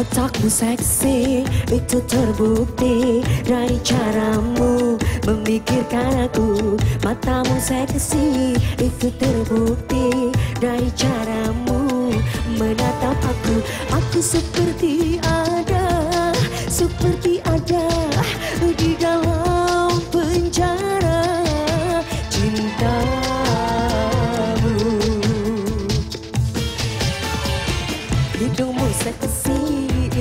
Otakmu seksi itu terbukti. Dari caramu memikirkan aku. Matamu seksi itu terbukti. Dari caramu menatap aku. Aku seperti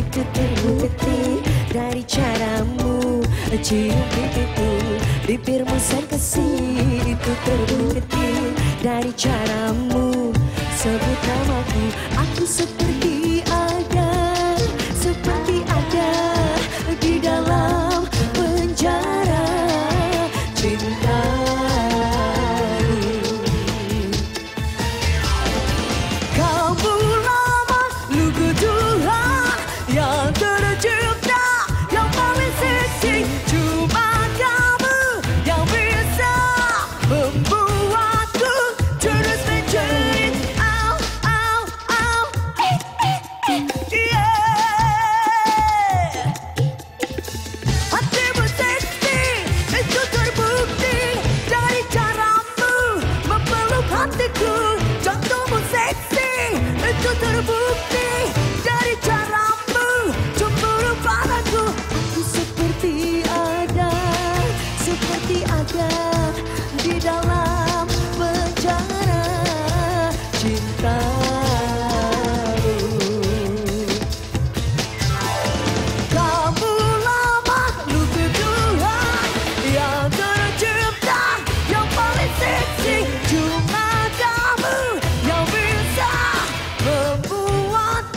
itu terbukti dari caramu. Cium pipiku bibirmu sensasi itu terbukti dari caramu. Sebut namaku aku seperti ada seperti ada di dalam penjara. Cinta ya.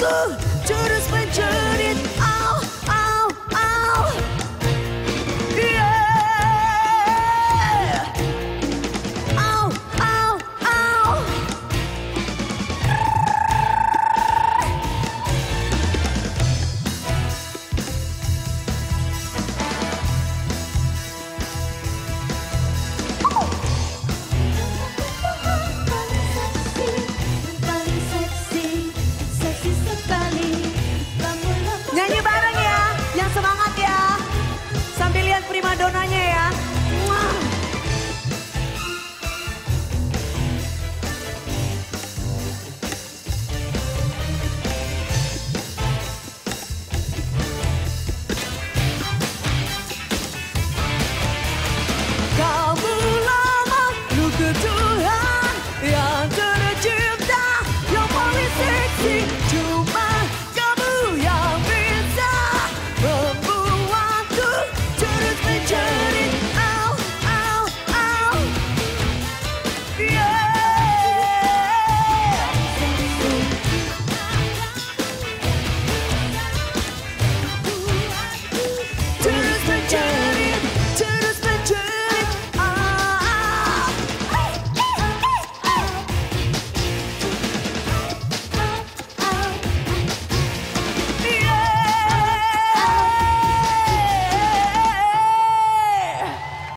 Ugh!